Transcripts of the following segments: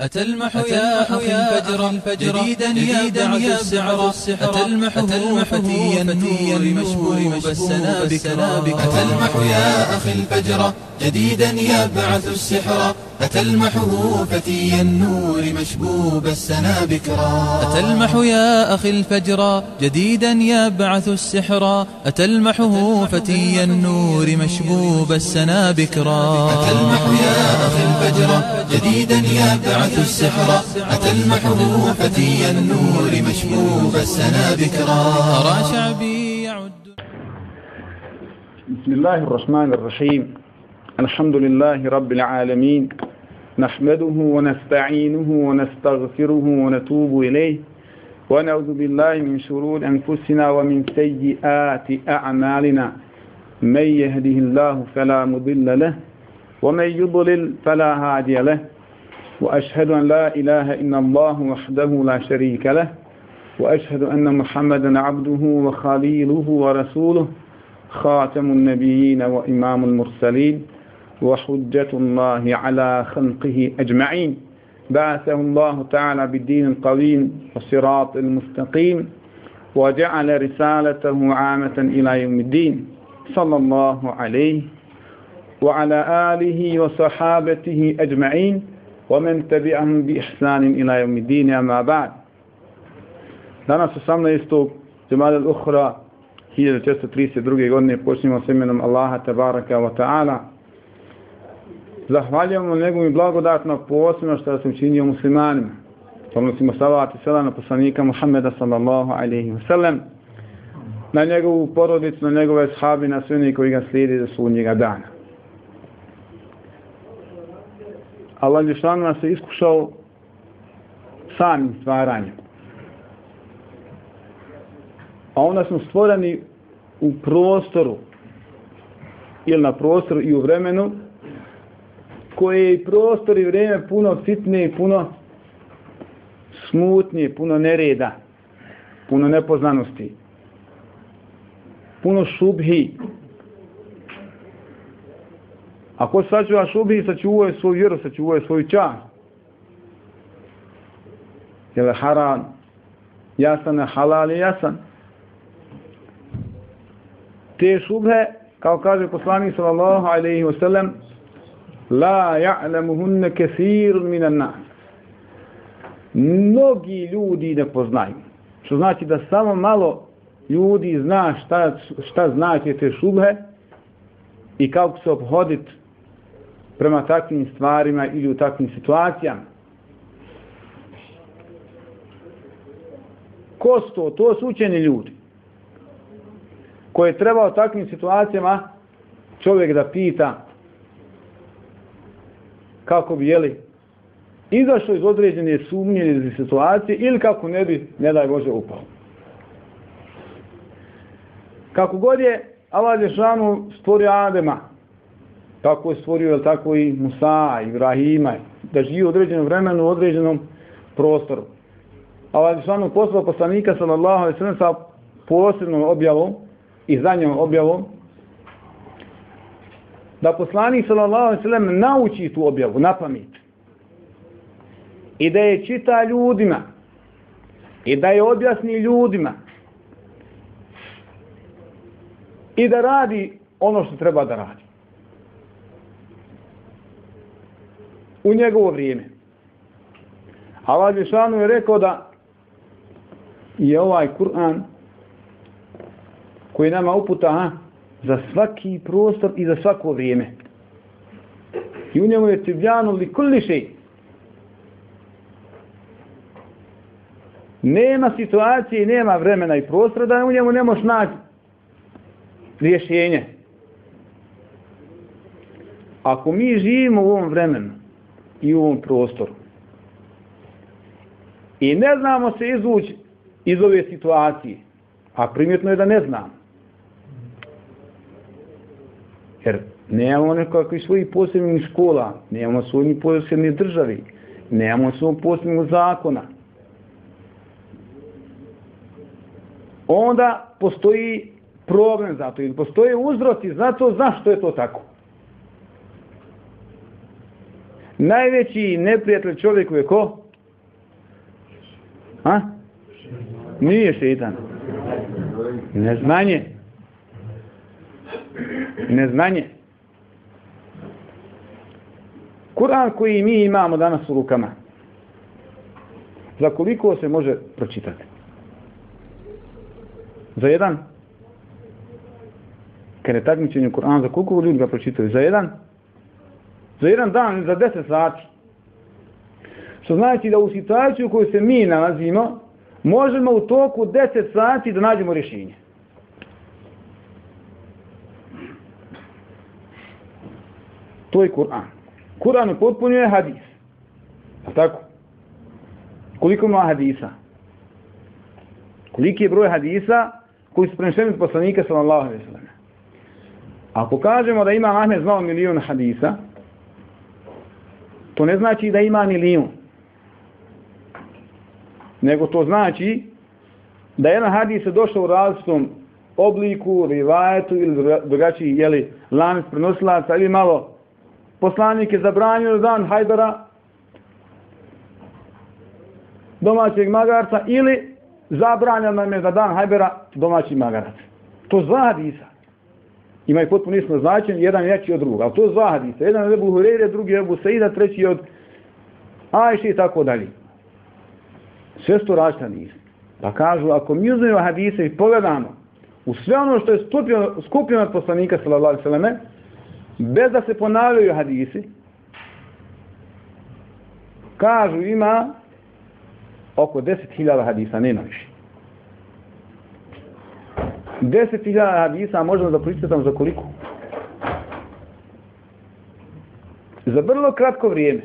أتلمح يا أخي الفجر جديدا يا السعر أتلمح فتيا النور مشبوب السنابك أتلمح يا أخي الفجر جديدا يبعث السحر أتلمحه فتي النور مشبوب السنابكرا أتلمح يا أخي الفجر جديدا يبعث السحر. أتلمحه فتي النور مشبوب السنابكرا أتلمح يا أخي الفجر جديدا يبعث السحر. أتلمحه فتي النور مشبوب السنابكرا أرى شعبي يعد. بسم الله الرحمن الرحيم. الحمد لله رب العالمين. نحمده ونستعينه ونستغفره ونتوب إليه ونعوذ بالله من شرور أنفسنا ومن سيئات أعمالنا. من يهده الله فلا مضل له ومن يضلل فلا هادي له. وأشهد أن لا إله إلا الله وحده لا شريك له وأشهد أن محمدا عبده وخليله ورسوله خاتم النبيين وإمام المرسلين. وحجة الله على خلقه أجمعين بعثه الله تعالى بالدين القويم والصراط المستقيم وجعل رسالته عامة إلى يوم الدين صلى الله عليه وعلى آله وصحابته أجمعين ومن تبعهم بإحسان إلى يوم الدين أما بعد Danas 18. Jumada al-Ukhra 1432. godine počnemo s imenom Allaha tabaraka wa ta'ala Zahvaljujemo njegovim blagodatno posebno što se učinio muslimanima. Ponosimo salat i selam na poslanika Muhammeda sallallahu alaihi wa sallam, na njegovu porodicu, na njegove shabi, na sve koji ga slijedi za sudnjega dana. Allah Đešanu nas je iskušao samim stvaranjem. A onda smo stvoreni u prostoru ili na prostoru i u vremenu koje je prostor i vrijeme puno fitnije, puno smutnije, puno nereda, puno nepoznanosti, puno šubhi. Ako sačuva šubhi, sačuvuje svoju vjeru, sačuvuje svoju čast. Je li haram, jasan je halal je jasan. Te šubhe, kao kaže poslanik sallallahu alaihi wa sallam, la ja'lamuhunne kesir minan nas. Mnogi ljudi ne poznaju. Što znači da samo malo ljudi zna šta, šta znači te šubhe i kako se obhoditi prema takvim stvarima ili u takvim situacijama. Ko su to? To su učeni ljudi koje treba u takvim situacijama čovjek da pita kako bi jeli izašao iz određene sumnje ili situacije ili kako ne bi, ne daj Bože, upao. Kako god je Allah Žešanu stvorio Adema, tako je stvorio jel, tako i Musa, Ibrahima, da živi u određenom vremenu, u određenom prostoru. Allah Žešanu poslao poslanika sallallahu alaihi sallam sa posebnom objavom i za njom objavom da poslanik sallallahu alejhi ve sellem nauči tu objavu na pamet. I da je čita ljudima. I da je objasni ljudima. I da radi ono što treba da radi. U njegovo vrijeme. Allah Žešanu je rekao da je ovaj Kur'an koji nama uputa, ha, za svaki prostor i za svako vrijeme. I u njemu je tibjanu li kulli šej. Nema situacije, nema vremena i prostora da u njemu ne možeš naći rješenje. Ako mi živimo u ovom vremenu i u ovom prostoru i ne znamo se izvući iz ove situacije, a primjetno je da ne znamo, Jer nemamo nekakvih svojih posebnih škola, nemamo svojih posebnih državi, nemamo svojih posebnih zakona. Onda postoji problem za to, ili postoje uzroci za to zašto je to tako. Najveći neprijatelj čovjeku je ko? A? Nije šeitan. Neznanje. Neznanje. Kur'an koji mi imamo danas u rukama, za koliko se može pročitati? Za jedan? Kad je takmičenje Kur'an, za koliko ljudi ga pročitaju? Za jedan? Za jedan dan, za deset sati. Što znači da u situaciju u kojoj se mi nalazimo, možemo u toku deset sati da nađemo rješenje. To je Kur'an. Kur'an potpunjuje hadis. A tako? Koliko ima hadisa? Koliki je broj hadisa koji su prenešeni od poslanika sallallahu alaihi sallam? Ako kažemo da ima Ahmed znao milijun hadisa, to ne znači da ima milijun. Nego to znači da jedan hadis je došao u različitom obliku, rivajetu ili drugačiji jeli, lanac prenosilaca ili malo poslanik je zabranio dan Hajdara domaćeg magarca ili zabranio nam je za dan Hajbera domaći magarac. To zva hadisa. Ima i potpuno isto značenje, jedan je jači od drugog. Ali to zva hadisa. Jedan je Ebu Hureyre, drugi je Ebu Saida, treći je od Ajše i tako dalje. Sve sto različite hadise. Pa kažu, ako mi uzmemo hadise i pogledamo u sve ono što je skupljeno od poslanika, sallallahu alaihi sallam, bez da se ponavljaju hadisi, kažu ima oko 10.000 hadisa, nema više. 10.000 hadisa možemo da pročitam za koliko? Za vrlo kratko vrijeme.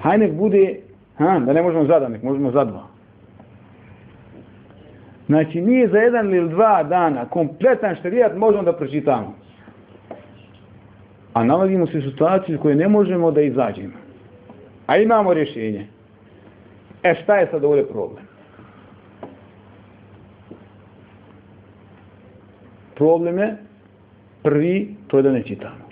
Hajnek bude, ha, da ne možemo za dan, možemo za dva. Znači, nije za jedan ili dva dana kompletan šarijat možemo da pročitamo. A nalazimo se u situaciji koje ne možemo da izađemo. A imamo rješenje. E šta je sad ovdje problem? Problem je prvi, to je da ne čitamo.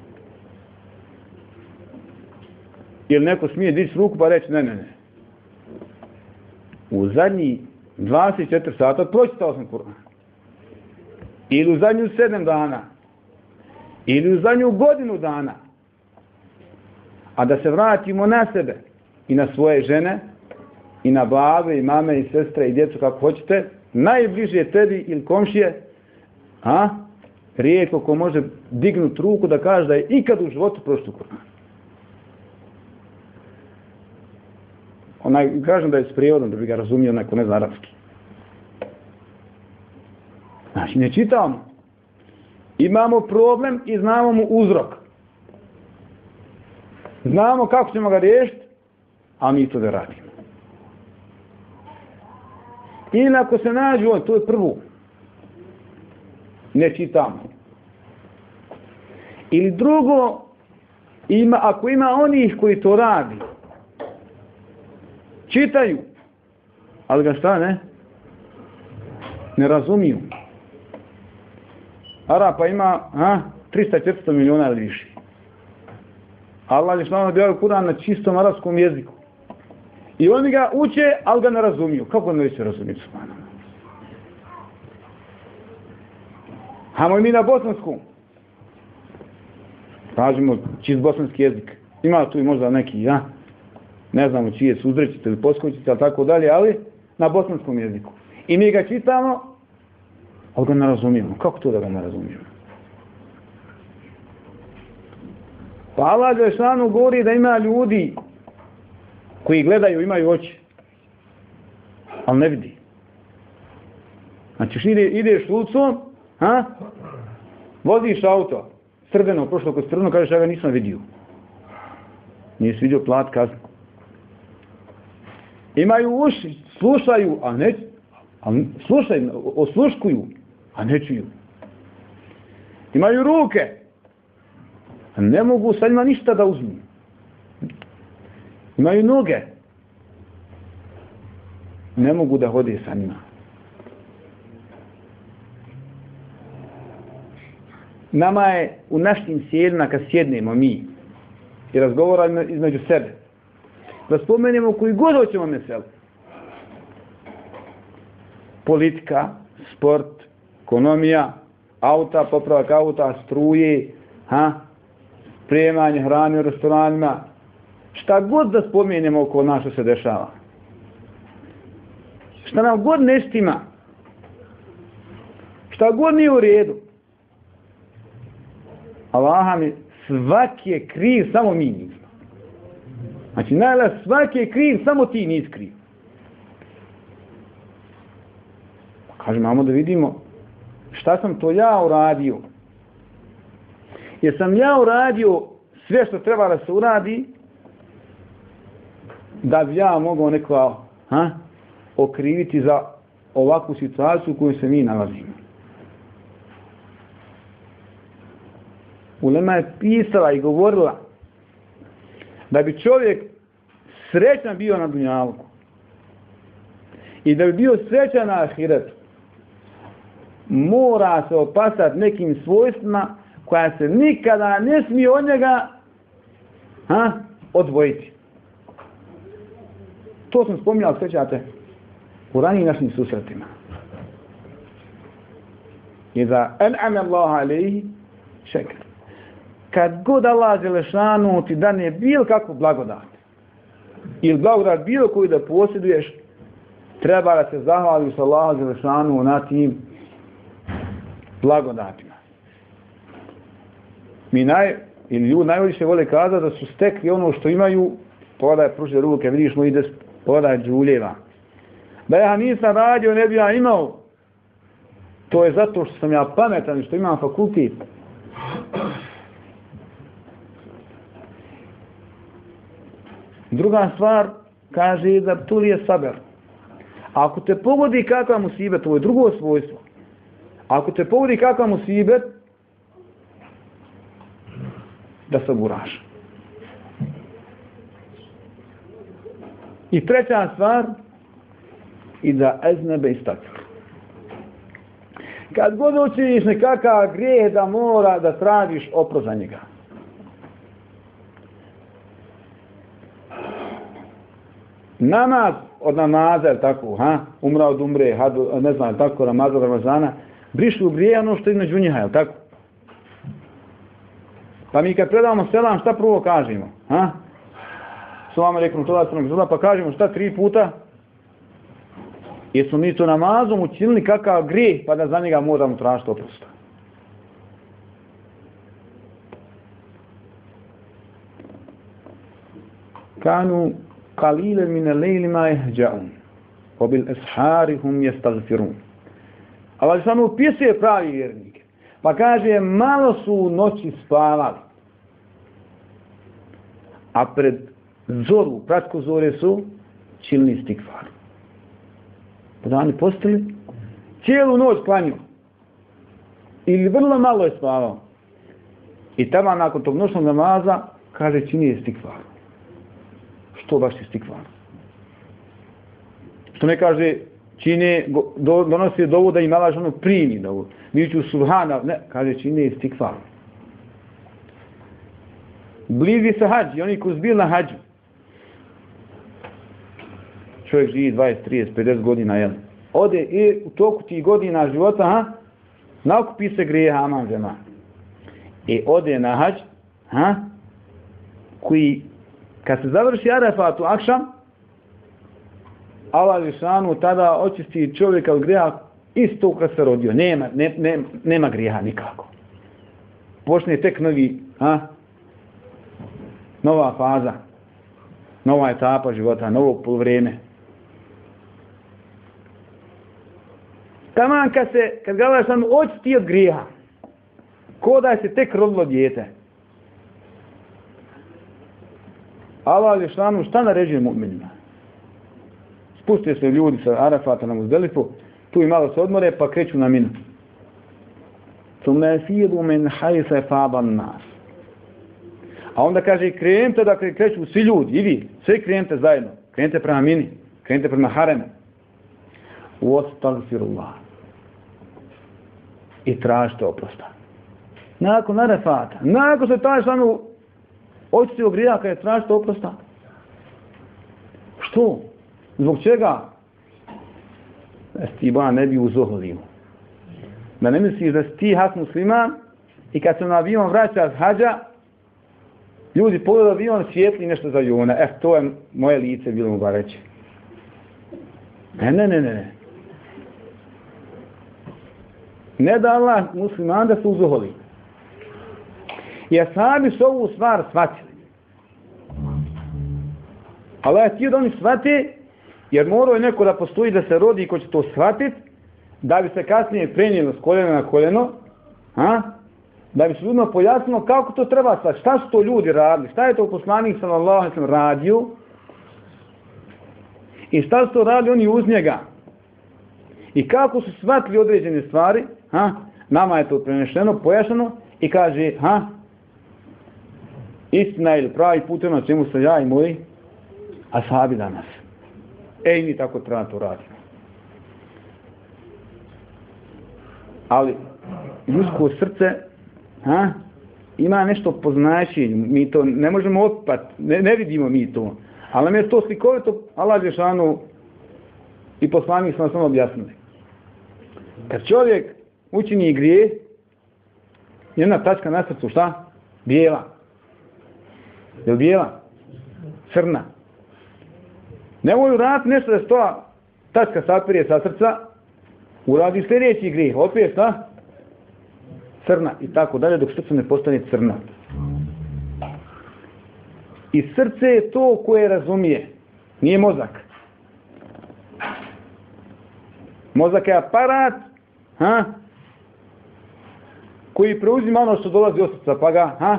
Jer neko smije dići ruku pa reći ne, ne, ne. U zadnji 24 sata pročitao sam Kur'an. Ili u zadnju 7 dana. Ili u zadnju godinu dana. A da se vratimo na sebe i na svoje žene i na babe i mame i sestre i djecu kako hoćete, najbliže tebi ili komšije, a, rijetko ko može dignut ruku da kaže da je ikad u životu prošlo Kur'an. Onaj, kažem da je s prijevodom, da bi ga razumio neko ne zna arapski. Znači, ne čitamo. Imamo problem i znamo mu uzrok. Znamo kako ćemo ga riješiti, a mi to da radimo. Ili ako se nađu, to je prvo. Ne čitamo. Ili drugo, ima, ako ima onih koji to radi, čitaju, ali ga šta ne? Ne razumiju. Arapa ima ha, 300-400 miliona ili više. Allah je što ono bio Kur'an na čistom arapskom jeziku. I oni ga uče, ali ga ne razumiju. Kako ne će razumjeti subhanom? Hamo mi na bosansku. Tražimo čist bosanski jezik. Ima tu i možda neki, ja? Ne znamo čije su uzrećice ili poskočice, ali tako dalje, ali na bosanskom jeziku. I mi ga čitamo, ali ga ne razumijemo. Kako to da ga ne razumijemo? Pa Allah Đelešanu govori da ima ljudi koji gledaju, imaju oči, ali ne vidi. Znači, ide, ideš ulicom, ha? voziš auto, crveno, prošlo kod crveno, kažeš, ja ga nisam vidio. Nisi vidio plat kaznu imaju uši, slušaju, a ne, a slušaju, osluškuju, a ne čuju. Imaju ruke, a ne mogu sa njima ništa da uzmu. Imaju noge, ne mogu da hode sa njima. Nama je u našim sjedna kad sjednemo mi, i razgovaramo između sebe. Da spomenemo koji god hoćemo mesel. Politika, sport, ekonomija, auta, popravak auta, struje, ha, prijemanje hrane u restoranima, šta god da spomenemo oko nas što se dešava. Šta nam god ne stima, šta god nije u redu, Allah mi svaki je kriv, samo mi nismo. Znači, najla svaki je kriv, samo ti nisi kriv. Pa Kaže, mamo da vidimo šta sam to ja uradio. Jer sam ja uradio sve što treba da se uradi, da bi ja mogao neko ha, okriviti za ovakvu situaciju u kojoj se mi nalazimo. Ulema je pisala i govorila da bi čovjek srećan bio na dunjalku i da bi bio srećan na ahiretu mora se opasati nekim svojstvima koja se nikada ne smije od njega ha, odvojiti. To sam spominjal, svećate, u ranijim našim susretima. I da en'ame Allah alaihi. Kad god Allah Želešanu ti dane bil kakvu blagodat, ili blagodat bilo koju da posjeduješ, treba da se zahvališ Allah Želešanu na tim blagodatima. Mi naj, ili ljudi najviše vole kazati da su stekli ono što imaju, podaj pruže ruke, vidiš mu ide podaj džuljeva. Da ja nisam radio, ne bi ja imao. To je zato što sam ja pametan i što imam fakultet. Druga stvar, kaže da tu je saber. Ako te pogodi kakva musibet, to je drugo svojstvo. Ako te pogodi kakva musibet, da se buraš. I treća stvar, i da eznebe istakle. Kad god učiniš nekakav grijeh da mora da tražiš oprost za njega. Namaz od namaza, tako, ha? umra od umre, hadu, ne znam, tako, Ramazan, Ramazana, brišu grije ono što je između njiha, je tako? Pa mi kad predavamo selam, šta prvo kažemo? Ha? Salamu alaikum, tola sallam, zula, pa kažemo šta tri puta? Jesmo mi to namazom učinili kakav grije, pa da za njega moramo tražiti oprosta. Kanu kalile mine lejlima ehđaun, obil esharihum jestagfirun. Allah samo upisuje pravi vjernike. Pa kaže, malo su u noći spavali. A pred zoru, pratko zore su, čilni stikvar. Pa da oni postali, cijelu noć klanju. Ili vrlo malo je spavao. I tamo nakon tog noćnog namaza, kaže, čini je stikvar. Što baš je? Što ne kaže, čine, do, donosi dovu da im Allah ono primi dovu. Viću subhana, ne, kaže čine istikvar. Blizi se hađi, oni koji zbili na hađu. Čovjek živi 20, 30, 50 godina, jel? Ode i u toku tih godina života, ha? Nakupi se greha, aman zema. I e, ode na hađ, ha? Koji, kad se završi Arafatu akšam, Allah Žešanu tada očisti čovjeka od greha isto kad se rodio. Nema, ne, ne, nema grijeha nikako. Počne tek novi, a? nova faza, nova etapa života, novo polovreme. Taman kad se, kad ga sam očisti od grijeha, ko da se tek rodilo djete. Allah Žešanu šta naređuje mu'minima? Spustio se ljudi sa Arafata na Muzdelifu, tu i malo se odmore, pa kreću na minu. Tume fidu min hajse faban nas. A onda kaže, krenite da kreću svi ljudi, i vi, svi krenite zajedno. Krenite prema mini, krenite prema hareme. Uostagfirullah. I tražite oprosta. Nakon Arafata, nakon se taj šanu Očiti o ogrija kada je tražite oprosta. Što? Zbog čega? Da ti ba ne bi uzoholio. Da ne misliš da si ti has musliman i kad se na avion vraća s hađa, ljudi pogledaju avion svijetli nešto za aviona. E, eh, to je moje lice bilo mu bareće. Ne, ne, ne, ne. Ne da Allah musliman da se uzoholi. I sami su ovu stvar shvatili. Allah je htio da oni shvate, jer morao je neko da postoji da se rodi ko će to shvatit, da bi se kasnije prenijelo s koljena na koljeno, a? da bi se ljudima pojasnilo kako to treba shvatiti, šta su to ljudi radili, šta je to poslanik sallallahu alaihi radio, i šta su to radili oni uz njega, i kako su shvatili određene stvari, ha? nama je to prenešeno, pojašnjeno, i kaže, ha, istina ili pravi put na ono čemu se ja i moji ashabi danas. Ej, mi tako treba to radimo. Ali, ljudsko srce, ha, ima nešto poznaći, mi to ne možemo otpat, ne, ne vidimo mi to. Ali nam je to slikovito, Allah Žešanu i poslanik smo samo objasnili. Kad čovjek učini grije, jedna tačka na srcu, šta? Bijela. Je li bijela? Crna. Nemoj uraditi nešto da stoja tačka sapirje sa srca, uradi sljedeći grih, opet šta? Crna i tako dalje dok srce ne postane crna. I srce je to koje razumije, nije mozak. Mozak je aparat ha, koji preuzima ono što dolazi od srca, pa ga ha,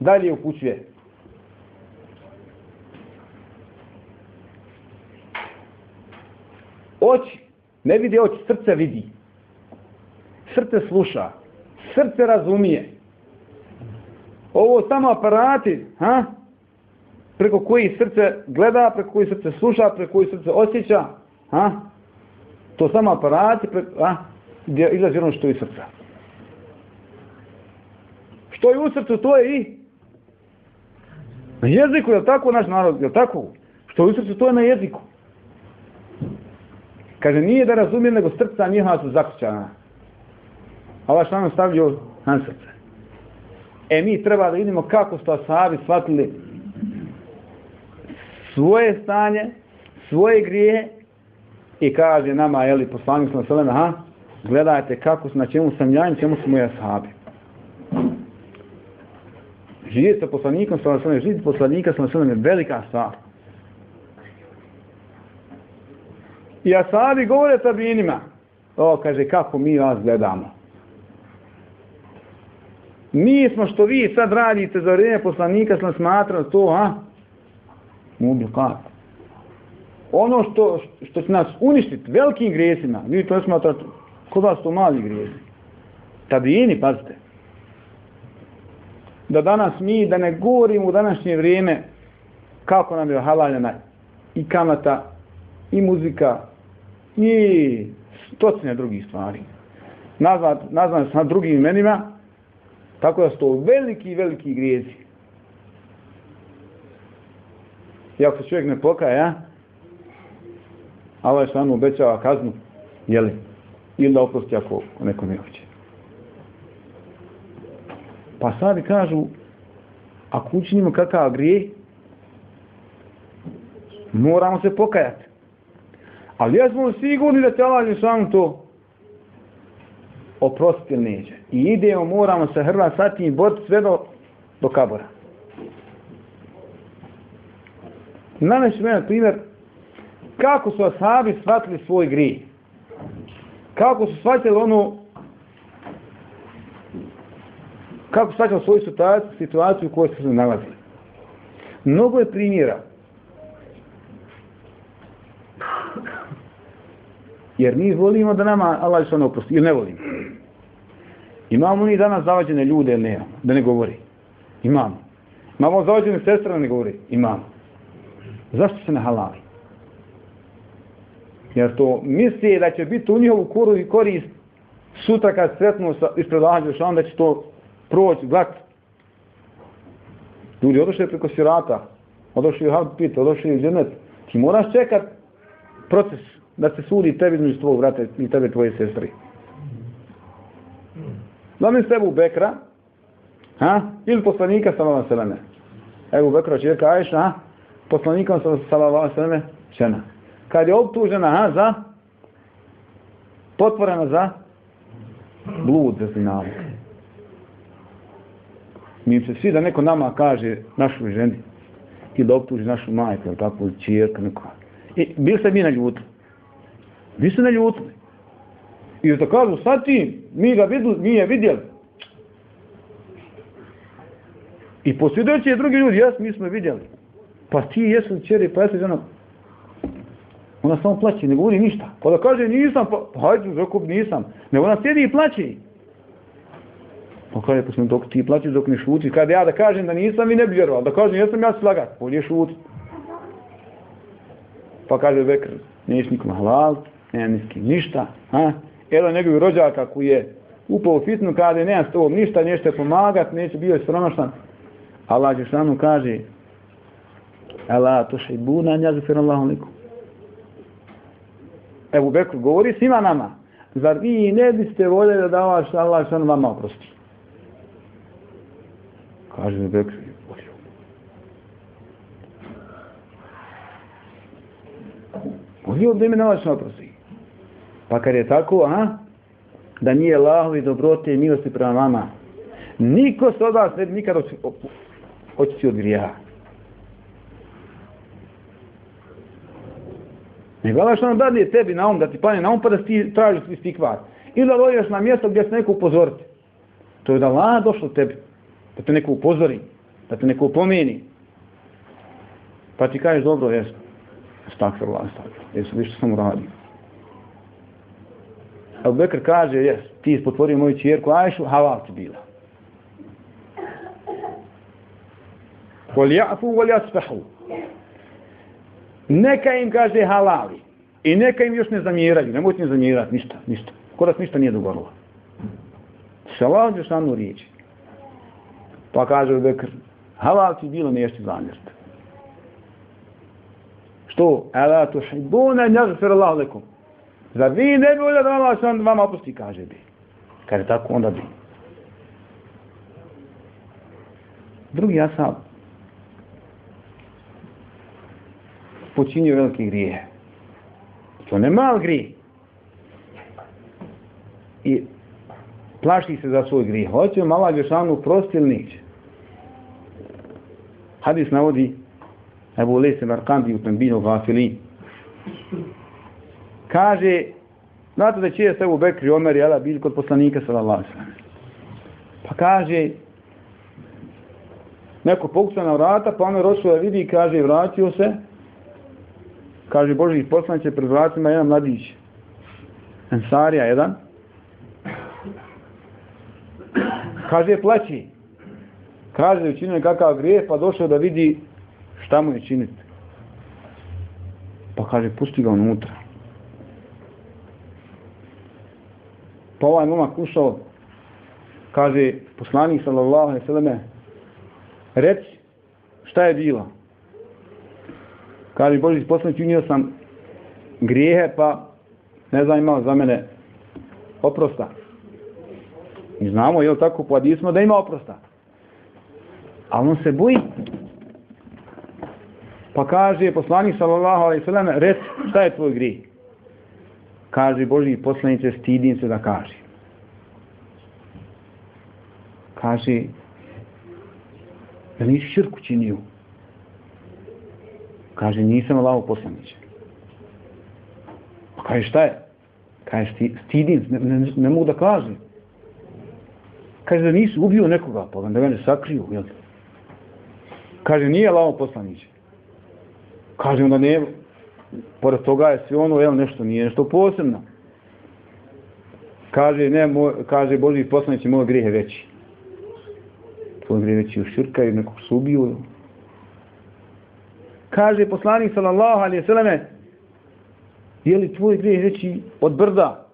dalje upućuje. Oči, ne vidi oči, srce vidi. Srce sluša. Srce razumije. Ovo samo aparati, ha? preko koji srce gleda, preko koji srce sluša, preko koji srce osjeća, ha? to samo aparati, preko, ha? gdje izlazi ono što je iz srca. Što je u srcu, to je i na jeziku, je tako naš narod, je tako? Što je u srcu, to je na jeziku. Kaže, nije da razumijem, nego srca njihova su zakućana. Allah što nam stavio na srce. E, mi treba da vidimo kako su asabi shvatili svoje stanje, svoje grije i kaže nama, jeli, poslanik sam selena, ha, gledajte kako na čemu sam ja i čemu su moji asabi. Živjeti sa poslanikom, živjeti poslanika, sam selena, je velika stvar. I asabi govore tabinima. O, kaže, kako mi vas gledamo. Mi smo što vi sad radite za vrijeme poslanika, sam smatrao to, a? Mubi. Ono što, što će nas uništiti velikim grijesima, vi to smatrate, kod vas to mali grijesi. Tabini, pazite. Da danas mi, da ne govorimo u današnje vrijeme kako nam je halaljena i kamata, i muzika, i stocine drugih stvari. Nazvan, nazvan sa drugim imenima, tako da su to veliki, veliki grijezi. I ako se čovjek ne pokaja, Allah je stvarno obećava kaznu, jeli, ili da oprosti ako neko ne hoće. Pa sad kažu, ako učinimo kakav grije, moramo se pokajati. Ali ja smo sigurni da će Allah Žešanu to oprostiti ili neće. I idemo, moramo se hrva sa tim boriti sve do, do kabora. Naneši me na primjer, kako su ashabi shvatili svoj grij? Kako su shvatili ono kako su shvatili svoju situaciju, situaciju u kojoj su se nalazili? Mnogo je primjera Jer mi volimo da nama Allah što ne oprosti, ili ne volimo. Imamo mi danas zavađene ljude ili ne, da ne govori. Imamo. Imamo zavađene sestre da ne govori. Imamo. Zašto se ne halali? Jer to misli da će biti u njihovu kuru i korist sutra kad sretnu ispred Allah Žešan da će to proći glat. Ljudi odošli preko sirata, odošli u Havpit, odošli u Dženet. Ti moraš čekat proces da se sudi tebi između tvojeg vrata i tebe tvoje sestri. Znam se Ebu Bekra, ha? ili poslanika sallallahu alejhi ve. Ebu Bekra čerka Ajša, ha? poslanikom sallallahu alejhi žena. Kad je optužena ha, za potvorena za blud za zinalog. Mi se svi da neko nama kaže našoj ženi ili da optuži našu majku, ili tako, čirka, neko. I bili se mi na. Vi se ne ljutili. I da kažu, sad ti, mi ga vidli, mi je vidjeli. I posvjedoći je drugi ljudi, jes, mi smo je vidjeli. Pa ti jesu čeri, pa jesu žena. Ono- ona samo plaće, ne govori ništa. Pa da kaže nisam, pa, pa hajde, zakup nisam. Ne, ona sjedi i plaće. Pa kaže, pa dok ti plaćeš, dok ne šutiš. Kada ja da kažem da nisam, vi ne bi vjerovali. Da kažem, jesam ja slagat, bolje šuti. Pa kaže Bekr, neš nikom halal, Nemam s kim ništa. Ha? Evo njegovi rođaka koji je upao u fitnu, kaže, nema s tobom ništa, neće pomagat, neće bio je sromašan. Allah Žešanu kaže, Ela to še buna njazu fir Allahu liku. Ebu Bekr govori svima nama, zar vi ne biste voljeli da davaš Allah što vama oprosti? Kaže Ebu Bekr, volio. Volio da ime na vas oprosti. Pa kad je tako, a, da nije Allahovi dobrote i milosti prema vama, niko se od vas ne nikad očići od grijeha. Ne gleda što nam dadne tebi na um, da ti pane na um, pa da ti tražiš svi stikvar. Ili da dođeš na mjesto gdje se neko upozoriti. To je da Allah došlo tebi. Da te neko upozori. Da te neko upomeni. Pa ti kažeš dobro, jes. Stakfirullah, stakfirullah. Jesu, vi što sam uradio. Abu Bekr kaže, jes, ti ispotvorio moju čjerku Ajšu, halal ti bila. Kol ja'fu, kol jaspehu. neka im kaže halali i neka im još ne zamjeraju, nemojte ne zamjerati, ništa, ništa. Korak ništa nije dogodilo. Salam je šanu riječi. Pa kaže Abu Bekr, halal ti bilo nešto zamjerati. Što? Ela tu šibuna njagfir Allah lekom. Za vi ne bi volio da Allah šan vama opusti, kaže bi. Kaže tako, onda bi. Drugi asab, počinio veliki grije. To ne mal grije. I plaši se za svoj grije. Hoće mala Đešanu prosti ili neće. Hadis navodi Ebu Lese Markandi u Tembinu Gafili. Kaže, znate da čije se u Bekri Omer i Ala bili kod poslanika sallallahu Pa kaže, neko pokuca na vrata, pa ono Omer rošlo da vidi i kaže, vratio se, kaže Boži poslaniće pred vratima jedan mladić Ensarija jedan. Kaže plaći. Kaže da je učinio kakav grijeh pa došao da vidi šta mu je činiti. Pa kaže pusti ga unutra. Pa ovaj momak ušao kaže poslanik sallallahu alaihi sallame, reci šta je bilo Kaže Boži poslanik, unio sam grijehe, pa ne znam imao za mene oprosta. I znamo, je li tako, po da ima oprosta. Ali on se boji. Pa kaže poslanik sallallahu alaihi sallam, reci, šta je tvoj grijeh? Kaže Boži poslanice, stidim se da kaže. Kaže, da nisi širku činio. Kaže, nisam Allaho poslaniće. Pa kaže, šta je? Kaže, sti, stidim, ne, ne, ne mogu da kaže. Kaže, da nisi ubio nekoga, pa da mene sakriju, jel? Kaže, nije Allaho poslaniće. Kaže, onda ne, pored toga je sve ono, jel, nešto nije, nešto posebno. Kaže, ne, moj, kaže, Boži poslaniće, moj grije veći. Tvoj grije veći u širka, i nekog subiju. kaže poslanik sallallahu alejhi ve selleme je li tvoj grijeh veći od brda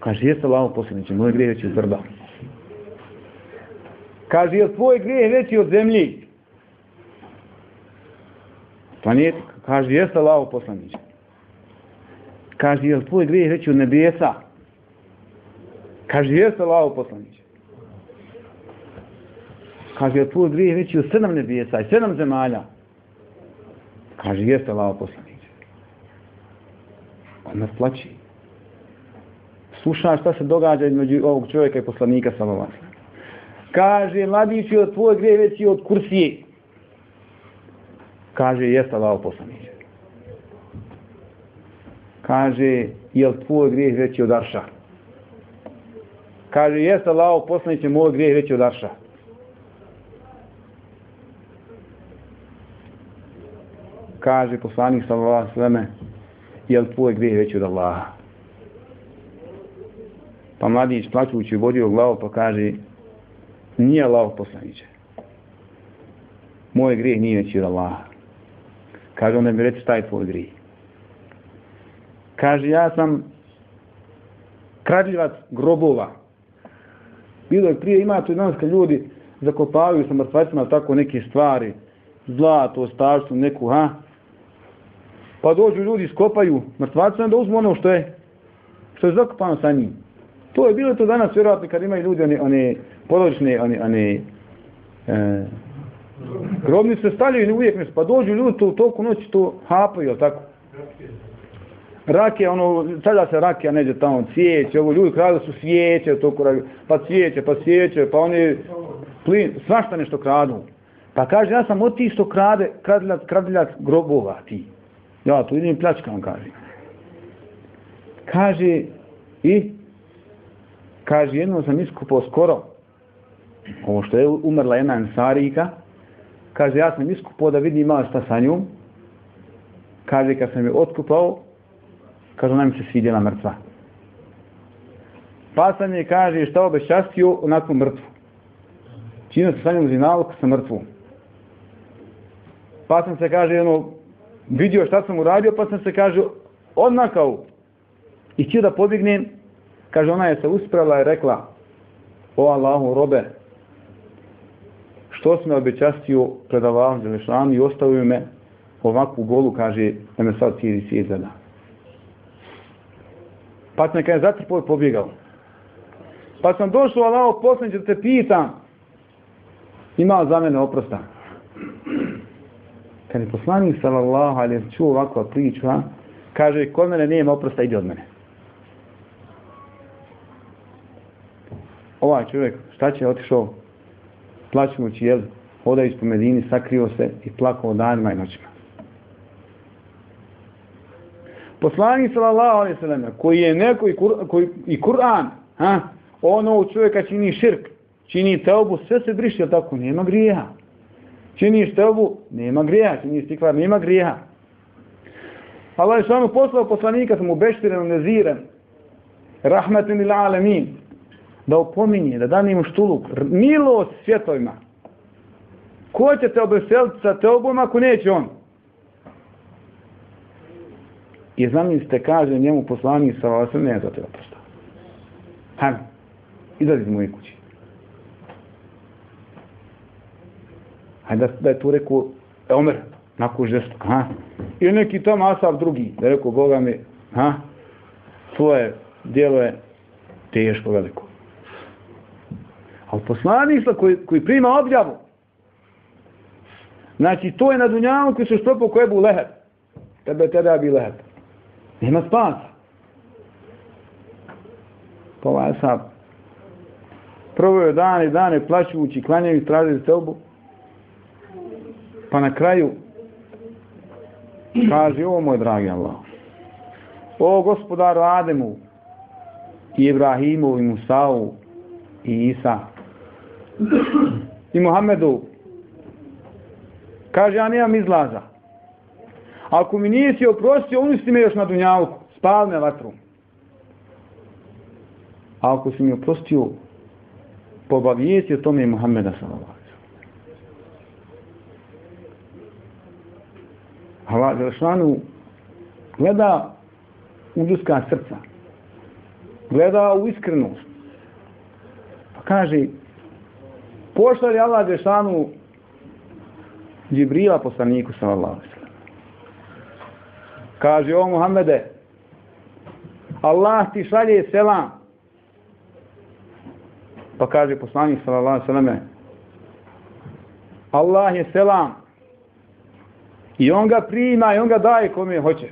kaže jeste Allahu poslanić, moj grijeh veći od brda Kaže, je tvoj grijeh veći od zemlji? Pa nije, kaže, jeste Allaho poslanić. Kaže, jel tvoj grijeh veći od nebesa? Kaže, jeste Allaho poslanić. Kaže, jel tvoj grijeh veći od sedam nebesa i sedam zemalja? Kaže, jeste Allaho poslanić. On nas plaći. Sluša šta se događa između ovog čovjeka i poslanika sa Kaže, mladić je od tvoj grijeh veći od kursije. Kaže, jeste lao poslanić. Kaže, jel tvoj grijeh veći od arša? Kaže, jeste lao poslanić, moj grijeh veći od arša. kaže poslanik sallallahu alejhi ve jel tvoj grijeh veći od Allaha pa mladić plaćući vodio glavu pa kaže nije Allah poslaniće moj grijeh nije veći od Allaha kaže onda mi reći šta je tvoj grih. kaže ja sam kradljivac grobova bilo je prije ima tu danas kad ljudi zakopavaju sa mrtvacima tako neke stvari zlato, stavstvo, neku, ha? pa dođu ljudi, skopaju mrtvaca, onda uzmu ono što je, što je zakopano sa njim. To je bilo to danas, vjerojatno, kad imaju ljudi one, one porodične, one, one e, grobnice, stavljaju uvijek nešto, pa dođu ljudi to u toku noći, to hapaju, jel tako? Rakija, ono, sada se rakija neđe tamo, cvijeće, ovo ljudi kradu su svijeće, toku, pa cvijeće, pa svijeće, pa oni plin, svašta nešto kradu. Pa kaže, ja sam od tih što krade, kradljac, kradljac grobova ti. Ja tu idem pljačkam, kaže. Kaže, i, kaže, jedno sam iskupao skoro, ovo što je umrla jedna ensarika, kaže, ja sam iskupao da vidim ima šta sa njom, kaže, kad sam je otkupao, kaže, ona mi se svidjela mrtva. Pa sam je, kaže, šta obešćastio, onako mrtvu. Činio se sa njom zinalo, sa mrtvu. Pa sam se, kaže, ono, vidio šta sam uradio, pa sam se, kaže, odnakao i htio da pobignem, kaže, ona je se uspravila i rekla, o Allahu robe, što sam me obećastio pred Allahom Đelešanu i ostavio me ovakvu golu, kaže, da me sad cijeli svijet zada. Pa sam kada je zatrpao i pobjegao. Pa sam došao Allaho posljednje da te pitam, imao za mene oprosta kad je poslanik sallallahu alaihi čuo ovakva priča, kaže, kod mene nema oprosta, ide od mene. Ovaj čovjek, šta će, otišao, plaćući, jel, hodajući po Medini, sakrio se i plakao danima i noćima. Poslanik sallallahu alejhi ve sellem koji je neko i, kur, koji, i Kur'an, ha, ono u čovjeka čini širk, čini teobu, sve se briše, tako, nema grijeha. činiš teobu, nema grijeha, činiš stikvar, nema grijeha. Allah je samo poslao poslanika, sam ubeštiren, neziren, rahmetin ila alemin, da opominje, da dani mu štuluk, milost svjetovima. Ko će te obeseliti sa teobom ako neće on? I zamislite, kaže njemu poslanik sa vas, ne za tebe prosto. Hajde, izađi iz moje kući. Hajde da, da je tu rekao e, Omer, nakon žestu, ha? I neki tamo Asaf drugi, da je rekao, Boga mi, ha? Tvoje dijelo je teško veliko. Ali poslanik koji, koji prima objavu, znači to je na dunjavu koji se štopo koje bu lehet. Tebe, tebe bi lehet. Nema spasa. Pa ovaj Asaf, prvo je dane, dane plaćujući, klanjajući, tražili se Pa na kraju kaže, o moj dragi Allah, o gospodaru Ademu i Ibrahimu i Musavu i Isa i Muhammedu, kaže, ja nemam izlaza. Ako mi nisi oprostio, uništi me još na dunjavku, spal me vatru. A ako si mi oprostio, pobavijesti o tome Muhammeda sallallahu Allah Đelšanu gleda u ljudska srca. Gleda u iskrenost. Pa kaže, Pošalje Allah Đešanu Džibrila poslaniku sallallahu alaihi sallam. Kaže o Muhammede, Allah ti šalje selam. Pa kaže poslanik sallallahu alaihi sallam, Allah je selam. I on ga prima i on ga daje kome hoće.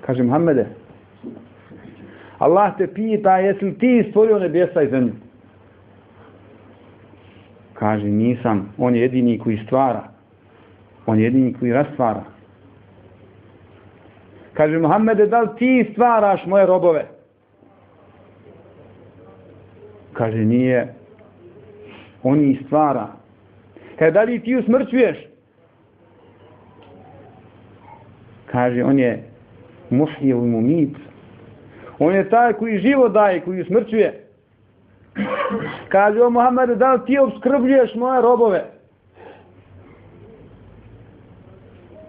Kaže Muhammede, Allah te pita jesi li ti stvorio nebjesa i zemlju? Kaže nisam, on je jedini koji stvara. On je jedini koji rastvara. Kaže Muhammede, da li ti stvaraš moje robove? Kaže nije, on ih stvara. Kaže, da li ti usmrćuješ? Kaže, on je muhije u mumit. On je taj koji živo daje, koji usmrćuje. Kaže, o Muhammedu, da li ti obskrbljuješ moje robove?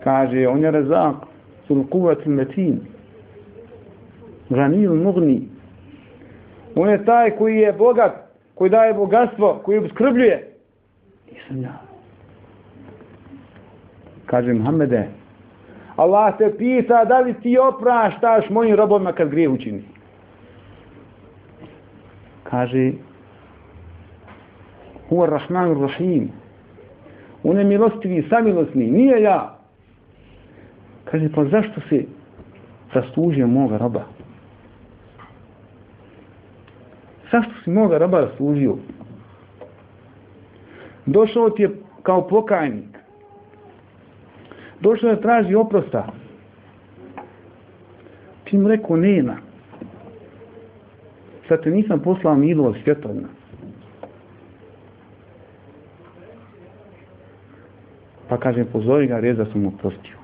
Kaže, on je rezak, sul kuvat metin, granil mugni. On je taj koji je bogat, koji daje bogatstvo, koji obskrbljuje. Nisam ja. Kaže Muhammede, Allah te pita da li ti opraštaš mojim robovima kad grije učini. Kaže, Huwa Rahman Rahim. On je milostivi, samilosni, nije ja. Kaže, pa zašto se zaslužio moga roba? Zašto si moga roba zaslužio? Došao ti je kao pokajnik. Došao je traži oprosta. Ti mu rekao, nema. Sad te nisam poslao milo svjetovna. Pa kaže, pozovi ga, reza sam mu prostio.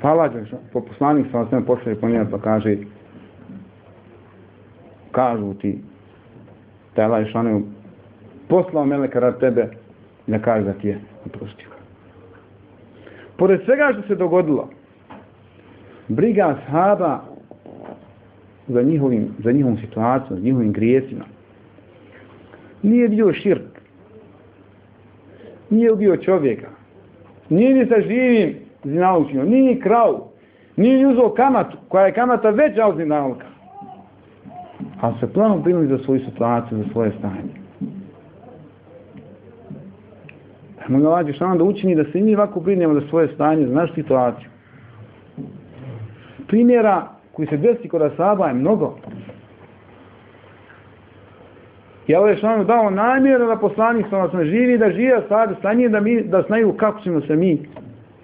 Pa lađe, po poslanik sam vas pošli po njega, pa kaže, kažu ti, taj Allah poslao meleka rad tebe, da kaže da ti je oprostio. Pored svega što se dogodilo, briga sahaba za, njihovim, za njihovom situacijom, za njihovim grijesima, nije bio širk, nije ubio čovjeka, nije ni sa živim zinaučio, nije ni krao, nije ni uzao kamatu, koja je kamata veća od zinauka. Ali se planom brinuli za svoju situaciju, za svoje stanje. Ajmo ga lađi šta da učini da se mi ovako brinemo za svoje stanje, za našu situaciju. Primjera koji se desi kod Asaba je mnogo. I Allah je šanu dao namjeru da poslanik sa nas živi, da žive sad sa njim, da, mi, da znaju kako ćemo se mi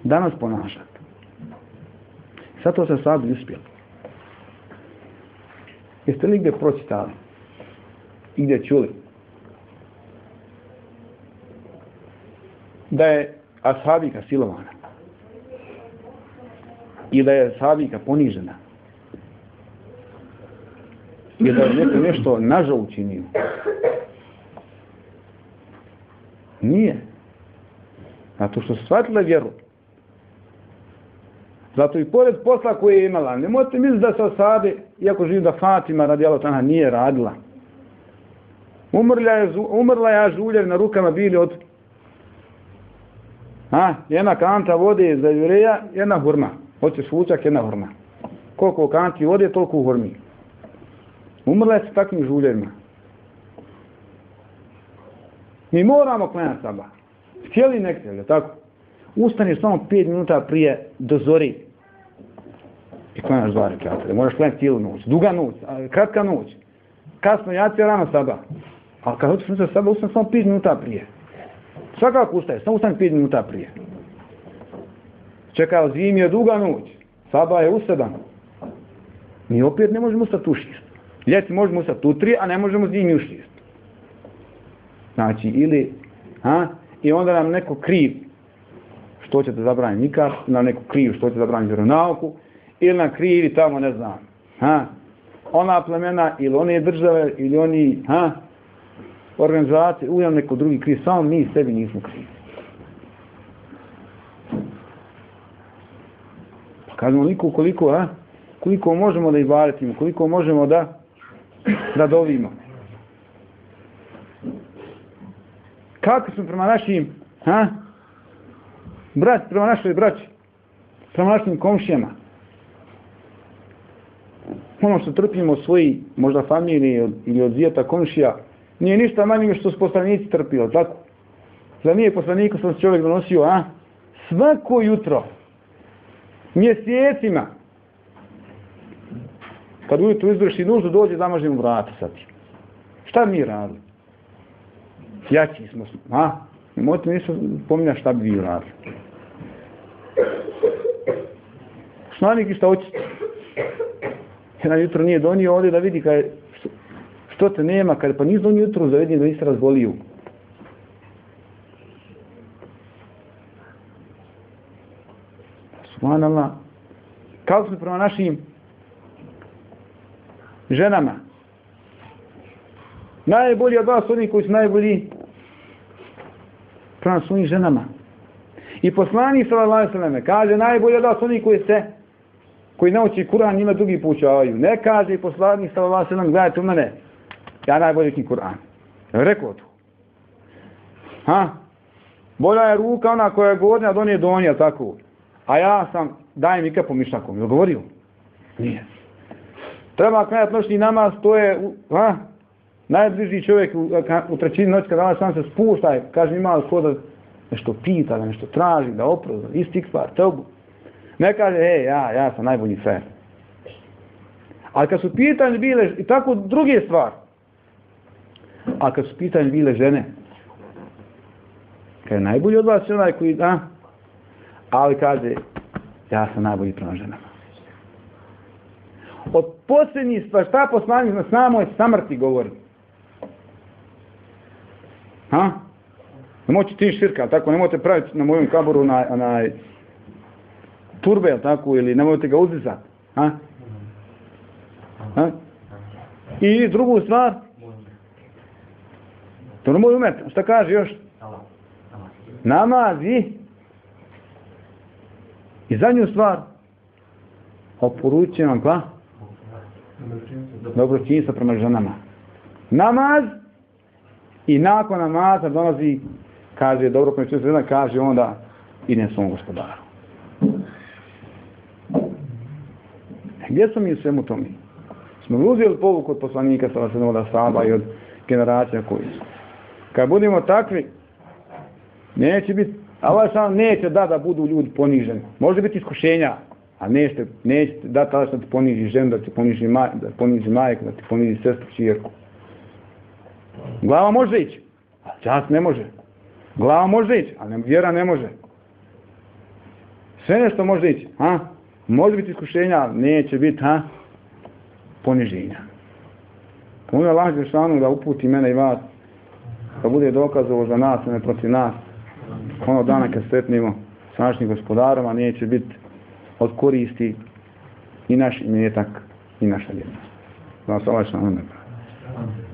danas ponašati. Sad to se sad uspjelo. Jeste li gdje pročitali? I gdje čuli? Da je ashabika silovana. I da je ashabika ponižena je da je neko nešto nažal učinio. Nije. Zato što shvatila vjeru. Zato i pored posla koje je imala, ne možete misliti da se osade, iako živim da Fatima radijalo tana nije radila. Umrla je, umrla je žuljev na rukama bili od a, jedna kanta vode za jureja, jedna hurma. Hoćeš vučak, jedna hurma. Koliko kanti vode, toliko u hurmi. Umrla je s takvim žuljevima. Mi moramo klanjati sabah. Htjeli ne htjeli, tako? Ustaneš samo 5 minuta prije do zori. I klanjaš dva rekata. Možeš klanjati cijelu noć. Duga noć, kratka noć. Kasno, ja rano sabah. Ali kad hoćeš na sabah, ustane samo 5 minuta prije. Svakako ustaje, samo ustane 5 minuta prije. Čekao zimi je duga noć. Sabah je usedan. Mi opet ne možemo ustati u šest. Ljeti možemo sa tutri, a ne možemo zimi u šest. Znači, ili, ha, i onda nam neko kriv što će da zabrani nikad, na neko kriv što će da zabrani vjeronauku, ili na krivi tamo, ne znam, ha, ona plemena, ili one države, ili oni, ha, organizacije, ujam neko drugi kriv, samo mi sebi nismo krivi. Pa kažemo, koliko, koliko, ha, koliko možemo da izvaretimo, koliko možemo da da dovimo. Kako smo prema našim, ha? Brać, prema našoj braći, prema našim komšijama. Ono što trpimo svoji, možda familije ili od zijeta komšija, nije ništa manje što su poslanici trpili, tako? Za nije poslaniku sam se čovjek donosio, a? Svako jutro, mjesecima, kad ujutru izvrši nuždu, dođe da vrata vrati sad. Šta mi radili? Jači smo, a? Mojte se pominja šta bi vi radili. Šnanik i šta hoćete? Jedan jutro nije donio ovdje da vidi kaj, što te nema, kad pa nisu donio jutro, zavedi da nisi razbolio. Subhanallah. Kako smo prema našim ženama? Najbolji od vas oni koji su najbolji prema svojim ženama. I poslani sallallahu alejhi ve kaže najbolje od vas oni koji se koji nauči Kur'an njima drugi poučavaju. Ne kaže poslanik sallallahu alejhi ve sellem gledajte u mene. Ja najbolje ki Kur'an. Rekao to. Ha? Bolja je ruka ona koja je gornja od one donje, tako. A ja sam, daj mi kapu mišakom. Je govorio? Nije. Treba klanjati noćni namaz, to je, ha? Najbliži čovjek u, u trećini noći kada Allah sam se spušta, kaže ima ko da nešto pita, da nešto traži, da oproza, isti kvar, teobu. Ne kaže, e, ja, ja sam najbolji fer. Ali kad su pitanje bile, i tako druge stvari, a kad su pitanje bile žene, kaže, najbolji od vas je onaj koji, da, ali kaže, ja sam najbolji prema ženama. Od posljednjih stvar, šta poslanik na samoj samrti govori? Ha? Ne moći ti širka, tako, ne možete praviti na mojom kaboru na, na turbe, tako, ili ne možete ga uzizati. Ha? Ha? I drugu stvar, to ne moj umet, šta kaže još? Namaz i i zadnju stvar, oporučujem vam kva? Dobročinstvo prema ženama. Namaz I nakon namaza dolazi, kaže, dobro, pa što se kaže onda, idem svom gospodaru. E, gdje smo mi u svemu tome? Smo uzeli povuk od poslanika, sa vas od saba i od generacija koji su. Kad budemo takvi, neće biti, Allah sam neće da da budu ljudi poniženi. Može biti iskušenja, a nećete, nećete da tada što ti poniži ženu, da ti poniži, maj, da poniži majku, da ti poniži sestru, čirku. Glava može ići, a čast ne može. Glava može ići, a vjera ne može. Sve nešto može ići, ha? Može biti iskušenja, neće biti, ha? Poniženja. Molim Allah Žešanu da uputi mene i vas, da bude dokazovo za nas, ne protiv nas. Ono dana kad sretnimo s našim gospodarama, neće biti od koristi i naš imetak i naša djeca. Da se ovaj što ne pravi.